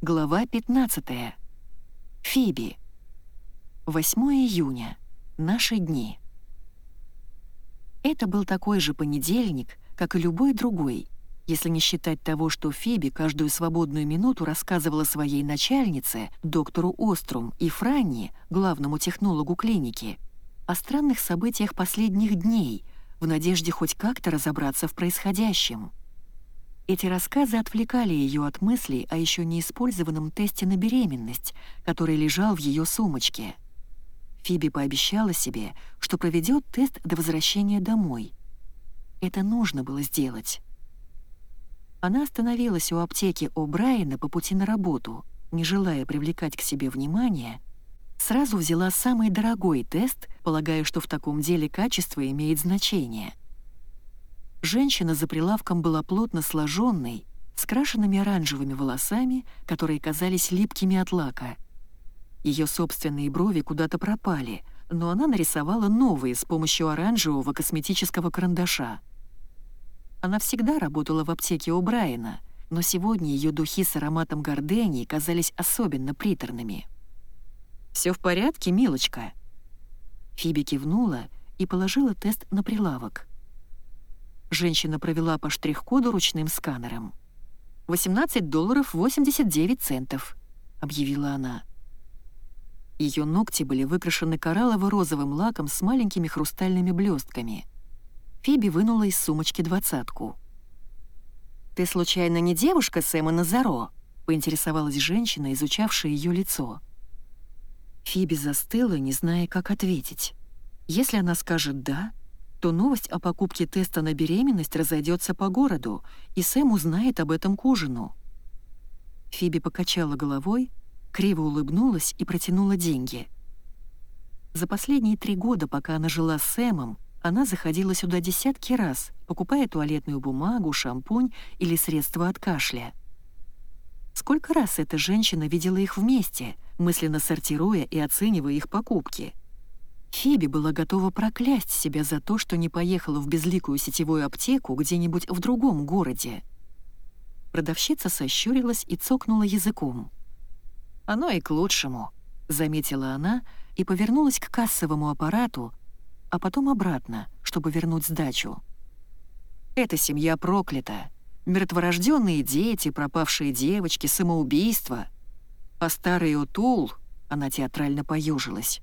Глава 15. Фиби. 8 июня. Наши дни. Это был такой же понедельник, как и любой другой, если не считать того, что Фиби каждую свободную минуту рассказывала своей начальнице, доктору Острум и Франни, главному технологу клиники, о странных событиях последних дней, в надежде хоть как-то разобраться в происходящем. Эти рассказы отвлекали ее от мыслей о еще неиспользованном тесте на беременность, который лежал в ее сумочке. Фиби пообещала себе, что проведет тест до возвращения домой. Это нужно было сделать. Она остановилась у аптеки О'Брайена по пути на работу, не желая привлекать к себе внимание, сразу взяла самый дорогой тест, полагая, что в таком деле качество имеет значение — Женщина за прилавком была плотно сложенной, с крашенными оранжевыми волосами, которые казались липкими от лака. Ее собственные брови куда-то пропали, но она нарисовала новые с помощью оранжевого косметического карандаша. Она всегда работала в аптеке у Брайана, но сегодня ее духи с ароматом гордении казались особенно приторными. «Все в порядке, милочка?» Фиби кивнула и положила тест на прилавок. Женщина провела по штрих-коду ручным сканером. «18 долларов 89 центов», — объявила она. Ее ногти были выкрашены кораллово-розовым лаком с маленькими хрустальными блестками. Фиби вынула из сумочки двадцатку. «Ты случайно не девушка Сэма Назаро?» — поинтересовалась женщина, изучавшая ее лицо. Фиби застыла, не зная, как ответить. Если она скажет «да», то новость о покупке теста на беременность разойдется по городу, и Сэм узнает об этом к ужину. Фиби покачала головой, криво улыбнулась и протянула деньги. За последние три года, пока она жила с Сэмом, она заходила сюда десятки раз, покупая туалетную бумагу, шампунь или средства от кашля. Сколько раз эта женщина видела их вместе, мысленно сортируя и оценивая их покупки — Фиби была готова проклясть себя за то, что не поехала в безликую сетевую аптеку где-нибудь в другом городе. Продавщица сощурилась и цокнула языком. «Оно и к лучшему», — заметила она и повернулась к кассовому аппарату, а потом обратно, чтобы вернуть сдачу. «Эта семья проклята. Мертворожденные дети, пропавшие девочки, самоубийство. А старый Отул...» — она театрально поюжилась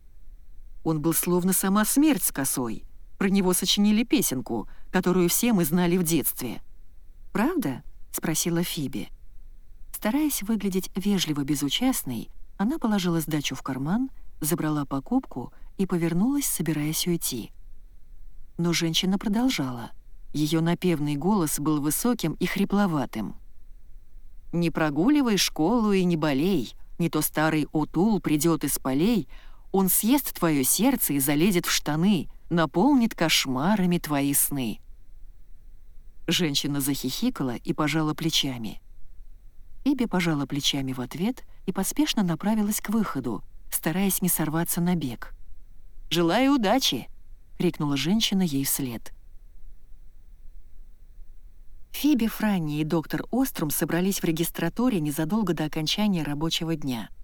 он был словно сама смерть с косой. Про него сочинили песенку, которую все мы знали в детстве. «Правда?» — спросила Фиби. Стараясь выглядеть вежливо безучастной, она положила сдачу в карман, забрала покупку и повернулась, собираясь уйти. Но женщина продолжала. Ее напевный голос был высоким и хрипловатым. «Не прогуливай школу и не болей, не то старый утул придет из полей, он съест твое сердце и залезет в штаны, наполнит кошмарами твои сны». Женщина захихикала и пожала плечами. Иби пожала плечами в ответ и поспешно направилась к выходу, стараясь не сорваться на бег. «Желаю удачи!» — крикнула женщина ей вслед. Фиби, Франни и доктор Острум собрались в регистратуре незадолго до окончания рабочего дня —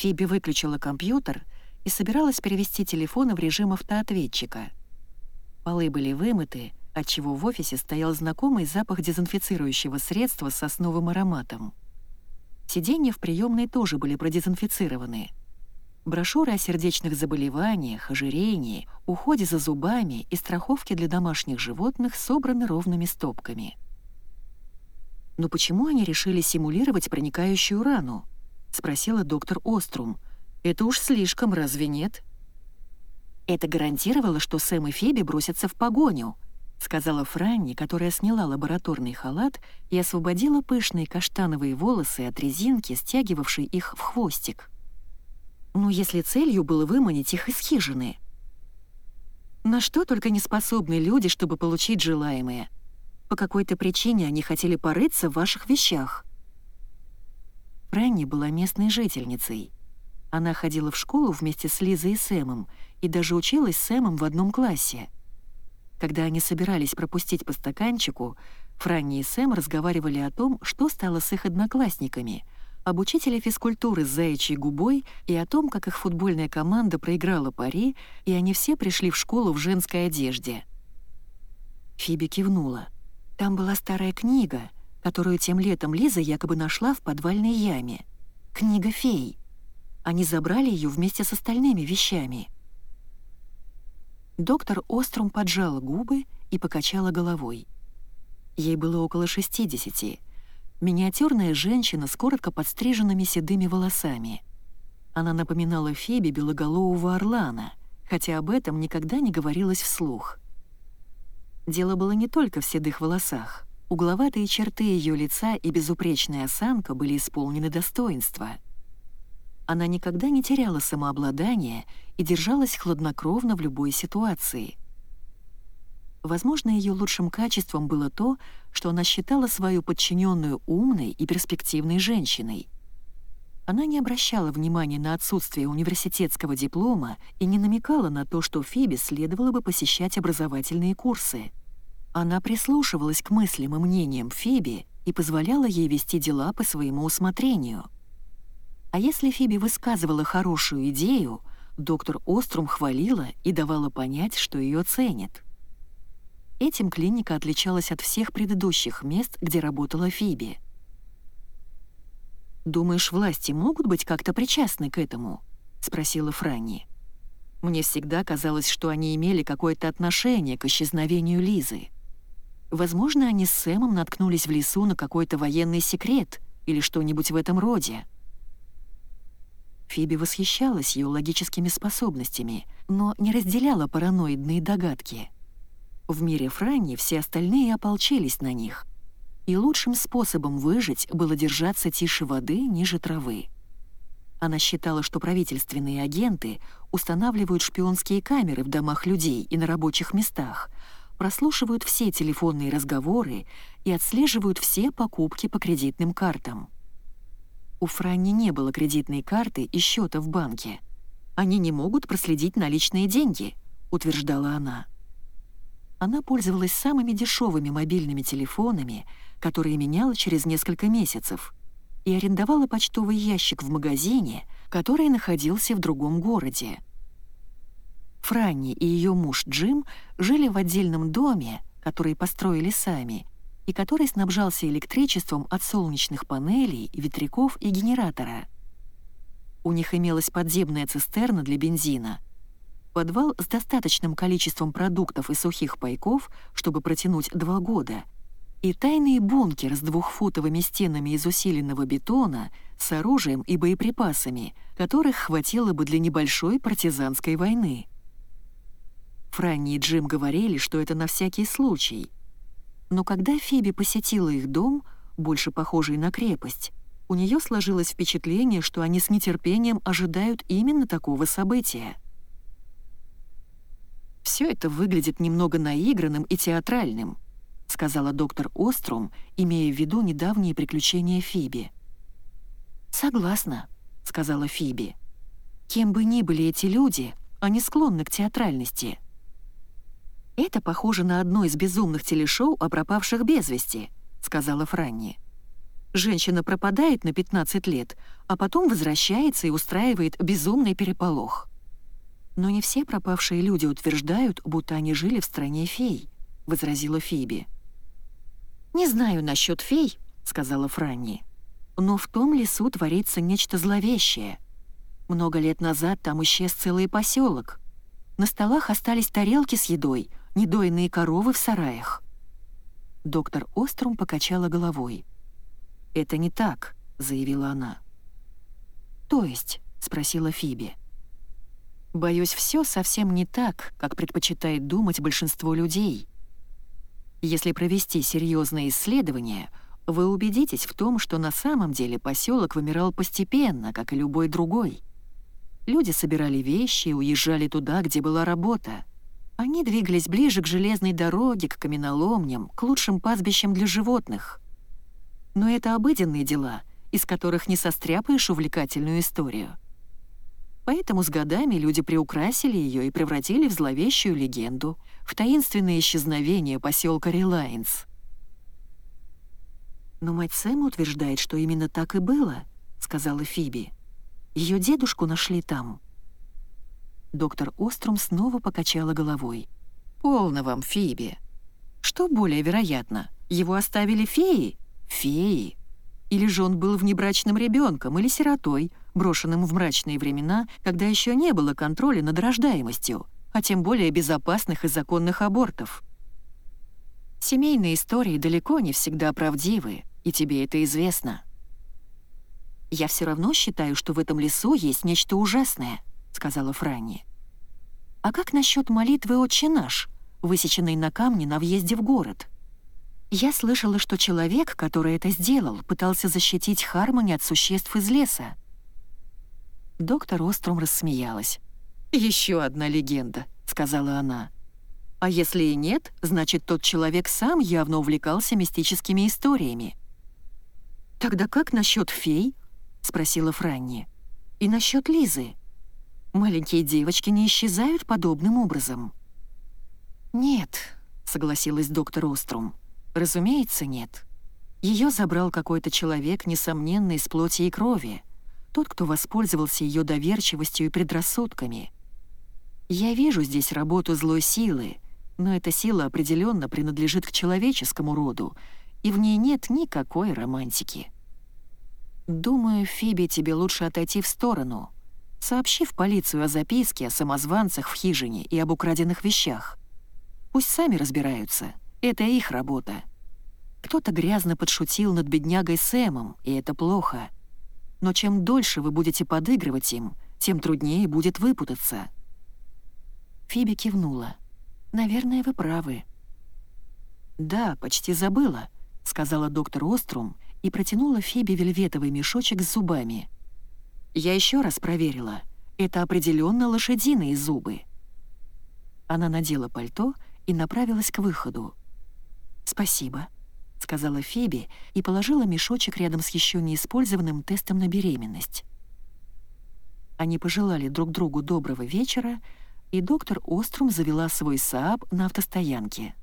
Фиби выключила компьютер и собиралась перевести телефон в режим автоответчика. Полы были вымыты, отчего в офисе стоял знакомый запах дезинфицирующего средства с сосновым ароматом. Сиденья в приемной тоже были продезинфицированы. Брошюры о сердечных заболеваниях, ожирении, уходе за зубами и страховке для домашних животных собраны ровными стопками. Но почему они решили симулировать проникающую рану? — спросила доктор Острум. «Это уж слишком, разве нет?» «Это гарантировало, что Сэм и Фиби бросятся в погоню», — сказала Франни, которая сняла лабораторный халат и освободила пышные каштановые волосы от резинки, стягивавшей их в хвостик. «Ну, если целью было выманить их из хижины». «На что только не способны люди, чтобы получить желаемое. По какой-то причине они хотели порыться в ваших вещах». Фрэнни была местной жительницей. Она ходила в школу вместе с Лизой и Сэмом и даже училась с Сэмом в одном классе. Когда они собирались пропустить по стаканчику, Франни и Сэм разговаривали о том, что стало с их одноклассниками, об учителе физкультуры с заячьей губой и о том, как их футбольная команда проиграла пари, и они все пришли в школу в женской одежде. Фиби кивнула. Там была старая книга, которую тем летом Лиза якобы нашла в подвальной яме. Книга фей. Они забрали ее вместе с остальными вещами. Доктор Острум поджала губы и покачала головой. Ей было около 60 Миниатюрная женщина с коротко подстриженными седыми волосами. Она напоминала Феби белоголового орлана, хотя об этом никогда не говорилось вслух. Дело было не только в седых волосах. Угловатые черты ее лица и безупречная осанка были исполнены достоинства. Она никогда не теряла самообладание и держалась хладнокровно в любой ситуации — Возможно, ее лучшим качеством было то, что она считала свою подчиненную умной и перспективной женщиной. Она не обращала внимания на отсутствие университетского диплома и не намекала на то, что Фиби следовало бы посещать образовательные курсы. Она прислушивалась к мыслям и мнениям Фиби и позволяла ей вести дела по своему усмотрению. А если Фиби высказывала хорошую идею, доктор Острум хвалила и давала понять, что ее ценят. Этим клиника отличалась от всех предыдущих мест, где работала Фиби. «Думаешь, власти могут быть как-то причастны к этому?» — спросила Франни. «Мне всегда казалось, что они имели какое-то отношение к исчезновению Лизы. Возможно, они с Сэмом наткнулись в лесу на какой-то военный секрет или что-нибудь в этом роде». Фиби восхищалась ее логическими способностями, но не разделяла параноидные догадки — в мире Франни все остальные ополчились на них. И лучшим способом выжить было держаться тише воды, ниже травы. Она считала, что правительственные агенты устанавливают шпионские камеры в домах людей и на рабочих местах, прослушивают все телефонные разговоры и отслеживают все покупки по кредитным картам. У Франни не было кредитной карты и счета в банке. «Они не могут проследить наличные деньги», — утверждала она она пользовалась самыми дешевыми мобильными телефонами, которые меняла через несколько месяцев, и арендовала почтовый ящик в магазине, который находился в другом городе. Франни и ее муж Джим жили в отдельном доме, который построили сами, и который снабжался электричеством от солнечных панелей, ветряков и генератора. У них имелась подземная цистерна для бензина — Подвал с достаточным количеством продуктов и сухих пайков, чтобы протянуть два года. И тайный бункер с двухфутовыми стенами из усиленного бетона, с оружием и боеприпасами, которых хватило бы для небольшой партизанской войны. Франни и Джим говорили, что это на всякий случай. Но когда Фиби посетила их дом, больше похожий на крепость, у нее сложилось впечатление, что они с нетерпением ожидают именно такого события. Все это выглядит немного наигранным и театральным», — сказала доктор Острум, имея в виду недавние приключения Фиби. «Согласна», — сказала Фиби. «Кем бы ни были эти люди, они склонны к театральности». «Это похоже на одно из безумных телешоу о пропавших без вести», — сказала Франни. «Женщина пропадает на 15 лет, а потом возвращается и устраивает безумный переполох». «Но не все пропавшие люди утверждают, будто они жили в стране фей», — возразила Фиби. «Не знаю насчет фей», — сказала Франни. «Но в том лесу творится нечто зловещее. Много лет назад там исчез целый поселок. На столах остались тарелки с едой, недоенные коровы в сараях». Доктор Острум покачала головой. «Это не так», — заявила она. «То есть?» — спросила Фиби. Боюсь, все совсем не так, как предпочитает думать большинство людей. Если провести серьезное исследование, вы убедитесь в том, что на самом деле поселок вымирал постепенно, как и любой другой. Люди собирали вещи и уезжали туда, где была работа. Они двигались ближе к железной дороге, к каменоломням, к лучшим пастбищам для животных. Но это обыденные дела, из которых не состряпаешь увлекательную историю. Поэтому с годами люди приукрасили ее и превратили в зловещую легенду, в таинственное исчезновение поселка Релайнс. Но мать Сэма утверждает, что именно так и было, — сказала Фиби. Ее дедушку нашли там». Доктор Острум снова покачала головой. «Полно вам, Фиби. Что более вероятно, его оставили феи? Феи. Или же он был внебрачным ребенком или сиротой, брошенным в мрачные времена, когда еще не было контроля над рождаемостью, а тем более безопасных и законных абортов. Семейные истории далеко не всегда правдивы, и тебе это известно. «Я все равно считаю, что в этом лесу есть нечто ужасное», — сказала Франни. «А как насчет молитвы «Отче наш», высеченной на камне на въезде в город?» Я слышала, что человек, который это сделал, пытался защитить Хармони от существ из леса. Доктор Острум рассмеялась. «Еще одна легенда», — сказала она. «А если и нет, значит, тот человек сам явно увлекался мистическими историями». «Тогда как насчет фей?» — спросила Франни. «И насчет Лизы. Маленькие девочки не исчезают подобным образом». «Нет», — согласилась доктор Острум. «Разумеется, нет. Ее забрал какой-то человек, несомненно, из плоти и крови. Тот, кто воспользовался ее доверчивостью и предрассудками. Я вижу здесь работу злой силы, но эта сила определенно принадлежит к человеческому роду, и в ней нет никакой романтики. Думаю, Фиби, тебе лучше отойти в сторону. Сообщи в полицию о записке о самозванцах в хижине и об украденных вещах. Пусть сами разбираются, это их работа. Кто-то грязно подшутил над беднягой Сэмом, и это плохо. Но чем дольше вы будете подыгрывать им, тем труднее будет выпутаться. Фиби кивнула. «Наверное, вы правы». «Да, почти забыла», — сказала доктор Острум и протянула Фиби вельветовый мешочек с зубами. «Я еще раз проверила. Это определенно лошадиные зубы». Она надела пальто и направилась к выходу. «Спасибо», — сказала Фиби и положила мешочек рядом с еще неиспользованным тестом на беременность. Они пожелали друг другу доброго вечера, и доктор Острум завела свой Сааб на автостоянке.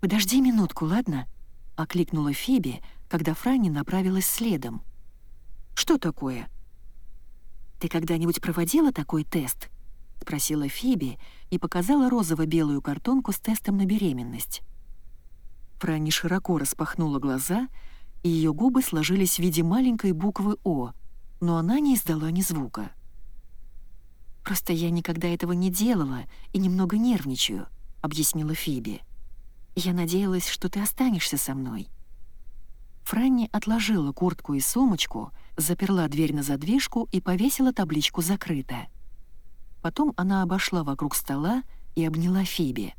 «Подожди минутку, ладно?» — окликнула Фиби, когда Франни направилась следом. «Что такое?» «Ты когда-нибудь проводила такой тест?» — спросила Фиби и показала розово-белую картонку с тестом на беременность. Франни широко распахнула глаза, и ее губы сложились в виде маленькой буквы «О», но она не издала ни звука. «Просто я никогда этого не делала и немного нервничаю», — объяснила Фиби. «Я надеялась, что ты останешься со мной». Франни отложила куртку и сумочку, заперла дверь на задвижку и повесила табличку «Закрыто». Потом она обошла вокруг стола и обняла Фиби.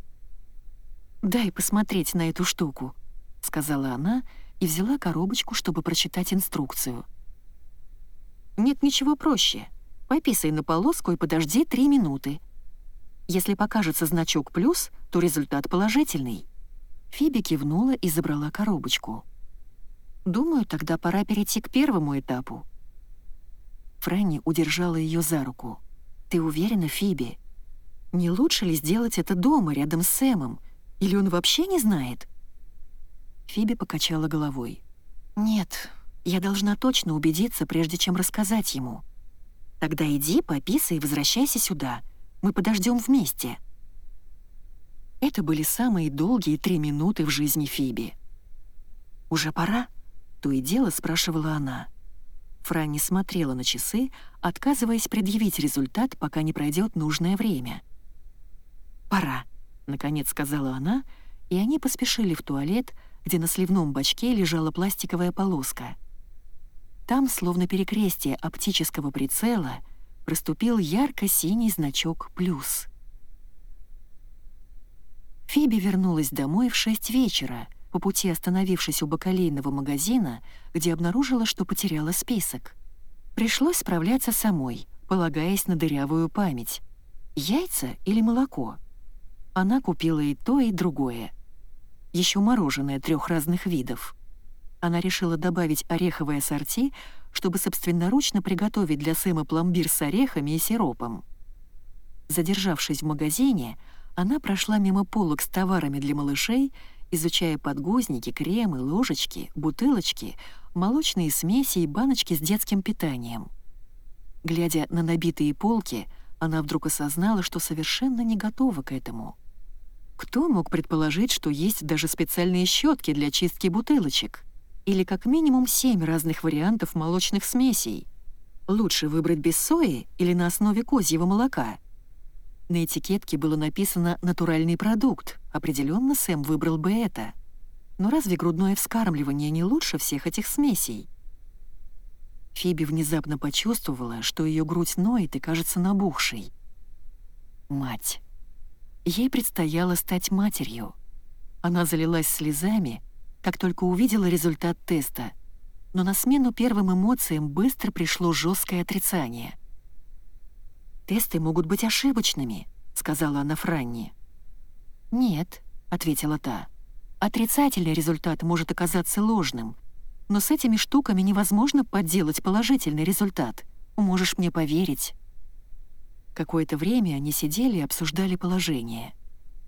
«Дай посмотреть на эту штуку», — сказала она и взяла коробочку, чтобы прочитать инструкцию. «Нет ничего проще», Пописай на полоску и подожди три минуты. Если покажется значок «плюс», то результат положительный». Фиби кивнула и забрала коробочку. «Думаю, тогда пора перейти к первому этапу». Фрэнни удержала ее за руку. «Ты уверена, Фиби? Не лучше ли сделать это дома, рядом с Сэмом? Или он вообще не знает?» Фиби покачала головой. «Нет, я должна точно убедиться, прежде чем рассказать ему. Тогда иди, пописай и возвращайся сюда. Мы подождем вместе». Это были самые долгие три минуты в жизни Фиби. «Уже пора?» — то и дело спрашивала она. Франни смотрела на часы, отказываясь предъявить результат, пока не пройдет нужное время. «Пора», — наконец сказала она, и они поспешили в туалет, где на сливном бачке лежала пластиковая полоска — там, словно перекрестие оптического прицела, проступил ярко-синий значок «плюс». Фиби вернулась домой в шесть вечера, по пути остановившись у бакалейного магазина, где обнаружила, что потеряла список. Пришлось справляться самой, полагаясь на дырявую память. Яйца или молоко? Она купила и то, и другое. Еще мороженое трех разных видов — она решила добавить ореховое ассорти, чтобы собственноручно приготовить для Сэма пломбир с орехами и сиропом. Задержавшись в магазине, она прошла мимо полок с товарами для малышей, изучая подгузники, кремы, ложечки, бутылочки, молочные смеси и баночки с детским питанием. Глядя на набитые полки, она вдруг осознала, что совершенно не готова к этому. Кто мог предположить, что есть даже специальные щетки для чистки бутылочек? Или как минимум семь разных вариантов молочных смесей? Лучше выбрать без сои или на основе козьего молока? На этикетке было написано «натуральный продукт». Определенно Сэм выбрал бы это. Но разве грудное вскармливание не лучше всех этих смесей? Фиби внезапно почувствовала, что ее грудь ноет и кажется набухшей. Мать. Ей предстояло стать матерью. Она залилась слезами, как только увидела результат теста, но на смену первым эмоциям быстро пришло жесткое отрицание. «Тесты могут быть ошибочными», — сказала она Франни. «Нет», — ответила та. «Отрицательный результат может оказаться ложным, но с этими штуками невозможно подделать положительный результат. Можешь мне поверить». Какое-то время они сидели и обсуждали положение.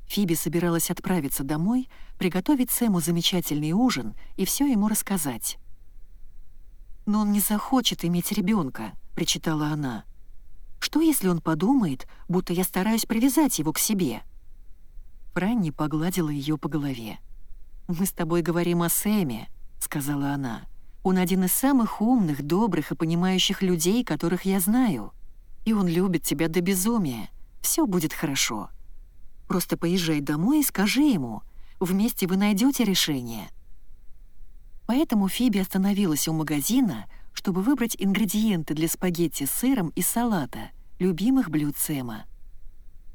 Фиби собиралась отправиться домой, приготовить Сэму замечательный ужин и все ему рассказать. «Но он не захочет иметь ребенка, причитала она. «Что, если он подумает, будто я стараюсь привязать его к себе?» Франни погладила ее по голове. «Мы с тобой говорим о Сэме», — сказала она. «Он один из самых умных, добрых и понимающих людей, которых я знаю. И он любит тебя до безумия. Все будет хорошо. Просто поезжай домой и скажи ему. Вместе вы найдете решение». Поэтому Фиби остановилась у магазина, чтобы выбрать ингредиенты для спагетти с сыром и салата, любимых блюд Сэма.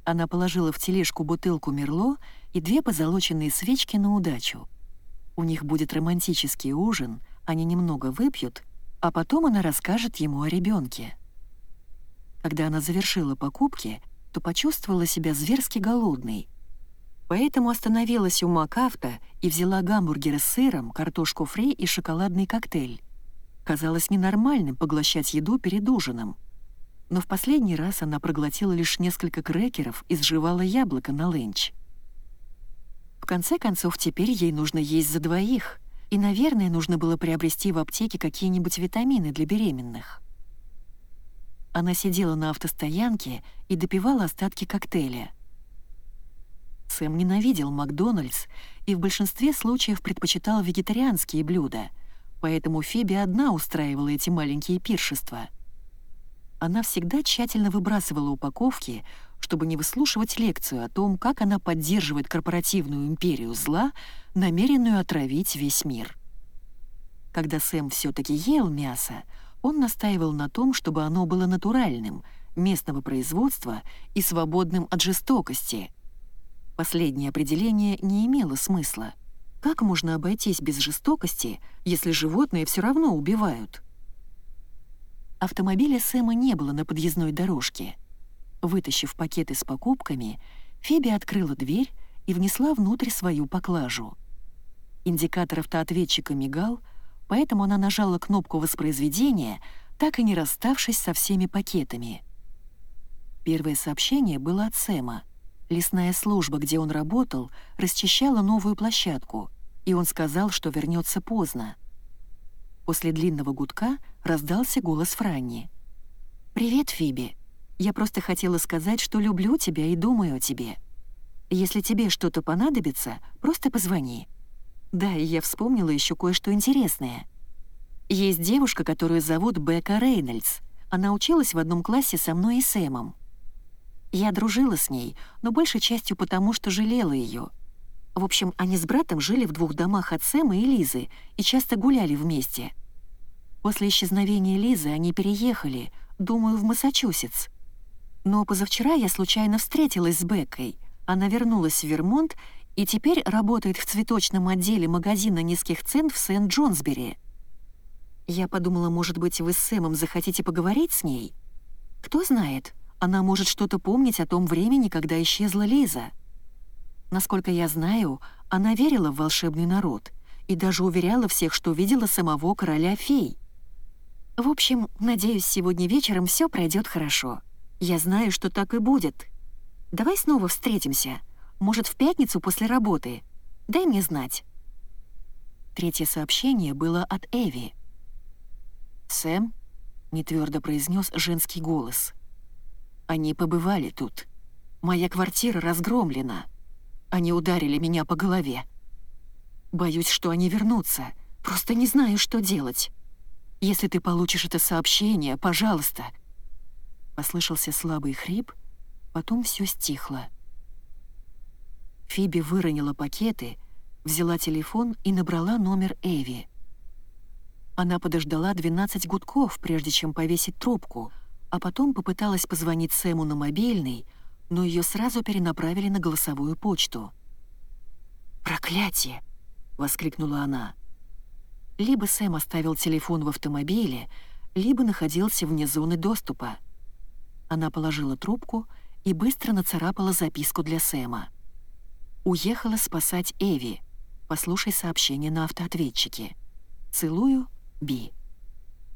Она положила в тележку бутылку Мерло и две позолоченные свечки на удачу. У них будет романтический ужин, они немного выпьют, а потом она расскажет ему о ребенке. Когда она завершила покупки, то почувствовала себя зверски голодной. Поэтому остановилась у Макафта и взяла гамбургеры с сыром, картошку фри и шоколадный коктейль. Казалось ненормальным поглощать еду перед ужином. Но в последний раз она проглотила лишь несколько крекеров и сживала яблоко на ленч. В конце концов, теперь ей нужно есть за двоих, и, наверное, нужно было приобрести в аптеке какие-нибудь витамины для беременных. Она сидела на автостоянке и допивала остатки коктейля. Сэм ненавидел Макдональдс и в большинстве случаев предпочитал вегетарианские блюда, поэтому Фиби одна устраивала эти маленькие пиршества. Она всегда тщательно выбрасывала упаковки, чтобы не выслушивать лекцию о том, как она поддерживает корпоративную империю зла, намеренную отравить весь мир. Когда Сэм все-таки ел мясо, он настаивал на том, чтобы оно было натуральным, местного производства и свободным от жестокости. Последнее определение не имело смысла. Как можно обойтись без жестокости, если животные все равно убивают? Автомобиля Сэма не было на подъездной дорожке — Вытащив пакеты с покупками, Феби открыла дверь и внесла внутрь свою поклажу. Индикатор автоответчика мигал, поэтому она нажала кнопку воспроизведения, так и не расставшись со всеми пакетами. Первое сообщение было от Сэма. Лесная служба, где он работал, расчищала новую площадку, и он сказал, что вернется поздно. После длинного гудка раздался голос Франни. «Привет, Фиби. Я просто хотела сказать, что люблю тебя и думаю о тебе. Если тебе что-то понадобится, просто позвони. Да, и я вспомнила еще кое-что интересное. Есть девушка, которую зовут Бека Рейнольдс. Она училась в одном классе со мной и Сэмом. Я дружила с ней, но большей частью потому, что жалела ее. В общем, они с братом жили в двух домах от Сэма и Лизы и часто гуляли вместе. После исчезновения Лизы они переехали, думаю, в Массачусетс. Но позавчера я случайно встретилась с Беккой. Она вернулась в Вермонт и теперь работает в цветочном отделе магазина низких цен в Сент-Джонсбери. Я подумала, может быть, вы с Сэмом захотите поговорить с ней? Кто знает, она может что-то помнить о том времени, когда исчезла Лиза. Насколько я знаю, она верила в волшебный народ и даже уверяла всех, что видела самого короля фей. В общем, надеюсь, сегодня вечером все пройдет хорошо. Я знаю, что так и будет. Давай снова встретимся. Может, в пятницу после работы. Дай мне знать». Третье сообщение было от Эви — «Сэм?» — нетвёрдо произнес женский голос. «Они побывали тут. Моя квартира разгромлена. Они ударили меня по голове. Боюсь, что они вернутся. Просто не знаю, что делать. Если ты получишь это сообщение, пожалуйста». Послышался слабый хрип, потом все стихло. Фиби выронила пакеты, взяла телефон и набрала номер Эви. Она подождала 12 гудков, прежде чем повесить трубку, а потом попыталась позвонить Сэму на мобильный, но ее сразу перенаправили на голосовую почту. «Проклятие!» — воскликнула она. Либо Сэм оставил телефон в автомобиле, либо находился вне зоны доступа. Она положила трубку и быстро нацарапала записку для Сэма. «Уехала спасать Эви. Послушай сообщение на автоответчике. Целую, Би».